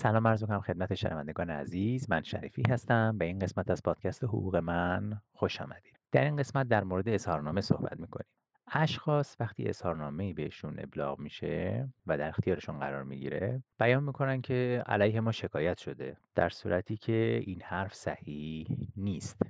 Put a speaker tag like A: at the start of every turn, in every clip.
A: سلام عرض می‌کنم خدمت شنوندگان عزیز. من شریفی هستم. به این قسمت از پادکست حقوق من خوش آمدید. در این قسمت در مورد اظهارنامه صحبت می‌کنیم. اشخاص وقتی اظهارنامه بهشون ابلاغ میشه و در اختیارشون قرار می‌گیره بیان می‌کنن که علیه ما شکایت شده در صورتی که این حرف صحیح نیست.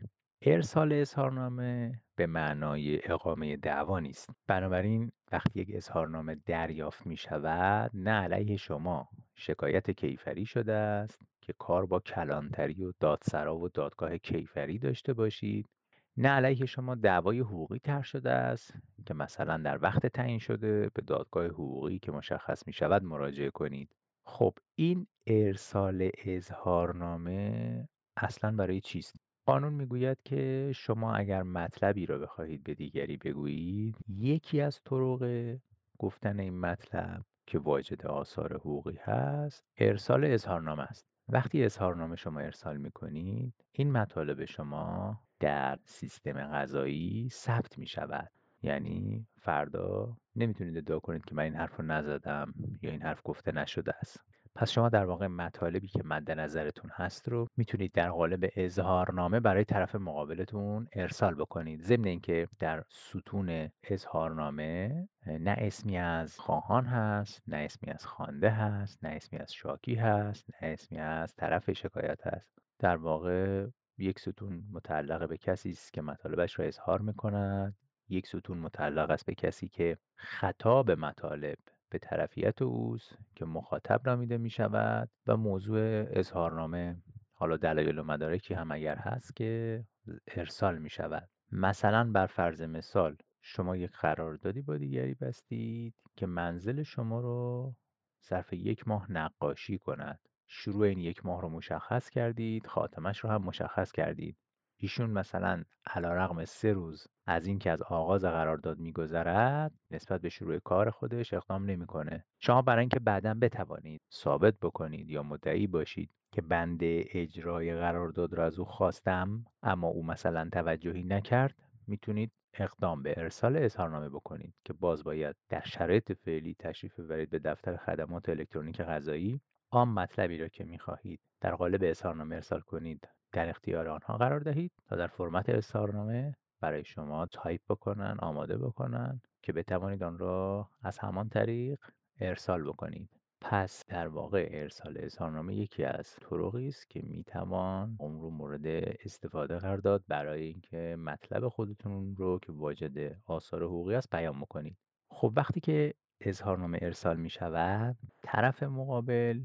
A: ارسال اظهارنامه به معنای اقامه دعوا نیست. بنابراین وقتی یک اظهارنامه دریافت می شود نه علیه شما. شکایت کیفری شده است که کار با کلانتری و دادسرا و دادگاه کیفری داشته باشید. نه علیه شما دعوای حقوقی تر شده است که مثلا در وقت تعیین شده به دادگاه حقوقی که مشخص می شود مراجعه کنید. خب این ارسال اظهارنامه اصلا برای چیست قانون می‌گوید که شما اگر مطلبی را بخواهید به دیگری بگویید یکی از طرق گفتن این مطلب که واجد آثار حقوقی هست ارسال اظهارنامه است. وقتی اظهارنامه شما ارسال می‌کنید این مطالب شما در سیستم قضایی ثبت می شود یعنی فردا نمی‌تونید ادعا کنید که من این حرف رو نزدم یا این حرف گفته نشده است. پس شما در واقع مطالبی که مد نظرتون هست رو می‌تونید در قالب اظهارنامه برای طرف مقابلتون ارسال بکنید. ضمن اینکه در ستون اظهارنامه نه اسمی از خواهان هست نه اسمی از خوانده هست نه اسمی از شاکی هست نه اسمی از طرف شکایت هست. در واقع یک ستون متعلق به کسی است که مطالبش را اظهار می‌کند. یک ستون متعلق است به کسی که خطاب مطالب به طرفیت اوست که مخاطب نامیده می شود و موضوع اظهارنامه حالا دلایل و مدارکی هم اگر هست که ارسال می شود مثلا بر فرض مثال شما یک قراردادی با دیگری بستید که منزل شما رو صرف یک ماه نقاشی کند. شروع این یک ماه رو مشخص کردید خاتمش رو هم مشخص کردید. ایشون مثلا رقم سه روز از اینکه از آغاز قرارداد میگذرد نسبت به شروع کار خودش اقدام نمی‌کنه. شما برای اینکه بعدا بتوانید ثابت بکنید یا مدعی باشید که بنده اجرای قرارداد را از او خواستم اما او مثلا توجهی نکرد می‌تونید اقدام به ارسال اظهارنامه بکنید که باز باید در شرایط فعلی تشریف ببرید به دفتر خدمات الکترونیک قضایی آن مطلبی را که می‌خواهید در قالب اظهارنامه ارسال کنید در اختیار آنها قرار دهید تا در فرمت اظهارنامه برای شما تایپ بکنن آماده بکنن که بتوانید آن را از همان طریق ارسال بکنید. پس در واقع ارسال اظهارنامه یکی از طرقی است که می‌توان اون رو مورد استفاده قرار داد برای اینکه مطلب خودتون رو که واجد آثار حقوقی است بیان بکنید. خب وقتی که اظهارنامه ارسال می شود طرف مقابل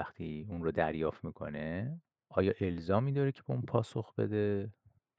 A: وقتی اون رو دریافت می‌کنه آیا الزامی داره که به اون پاسخ بده؟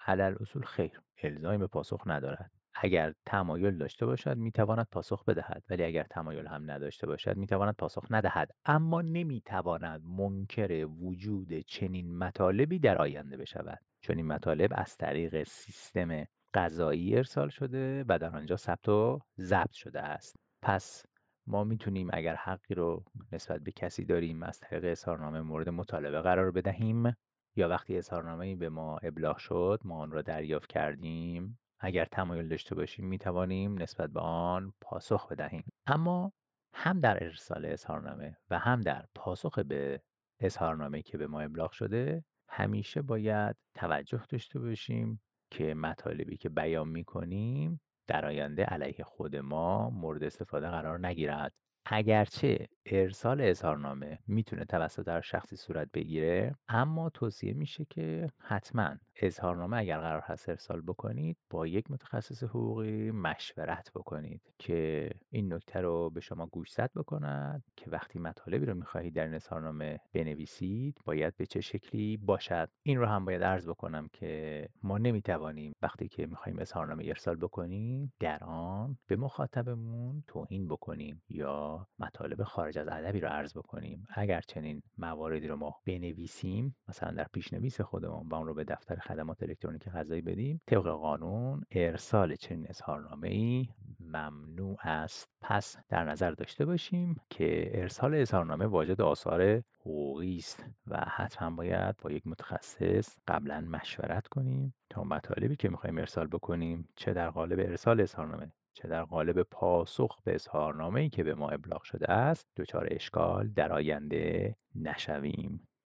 A: علل اصول خیر الزامی به پاسخ ندارد. اگر تمایل داشته باشد می‌تواند پاسخ بدهد. ولی اگر تمایل هم نداشته باشد می‌تواند پاسخ ندهد. اما نمی‌تواند منکر وجود چنین مطالبی در آینده بشود. چون این مطالب از طریق سیستم قضایی ارسال شده و در آنجا ثبت و ضبط شده است. پس ما می‌تونیم اگر حقی رو نسبت به کسی داریم از طریق اظهارنامه مورد مطالبه قرار بدهیم یا وقتی اظهارنامه به ما ابلاغ شد ما آن را دریافت کردیم اگر تمایل داشته باشیم می توانیم نسبت به آن پاسخ بدهیم. اما هم در ارسال اظهارنامه و هم در پاسخ به اظهارنامه که به ما ابلاغ شده همیشه باید توجه داشته باشیم که مطالبی که بیان می کنیم در آینده علیه خود ما مورد استفاده قرار نگیرد. اگرچه ارسال اظهارنامه می‌تونه توسط هر شخصی صورت بگیره اما توصیه میشه که حتما اظهارنامه اگر قرار هست ارسال بکنید با یک متخصص حقوقی مشورت بکنید که این نکته رو به شما گوشزد بکند که وقتی مطالبی رو می‌خواهید در این اظهارنامه بنویسید باید به چه شکلی باشد. این رو هم باید عرض بکنم که ما نمی‌توانیم وقتی که می‌خواهیم اظهارنامه ارسال بکنیم در آن به مخاطبمون توهین بکنیم یا مطالب خارج از ادبی رو عرض بکنیم. اگر چنین مواردی رو ما بنویسیم مثلا در پیشنویس خودمون و اون رو به دفتر خدمات الکترونیک قضایی بدیم طبق قانون ارسال چنین اظهارنامه ای ممنوع است. پس در نظر داشته باشیم که ارسال اظهارنامه واجد آثار حقوقی است و حتما باید با یک متخصص قبلا مشورت کنیم تا مطالبی که می‌خوایم ارسال بکنیم چه در قالب ارسال اظهارنامه چه در قالب پاسخ به اظهارنامه‌ای که به ما ابلاغ شده است دچار اشکال در آینده نشویم.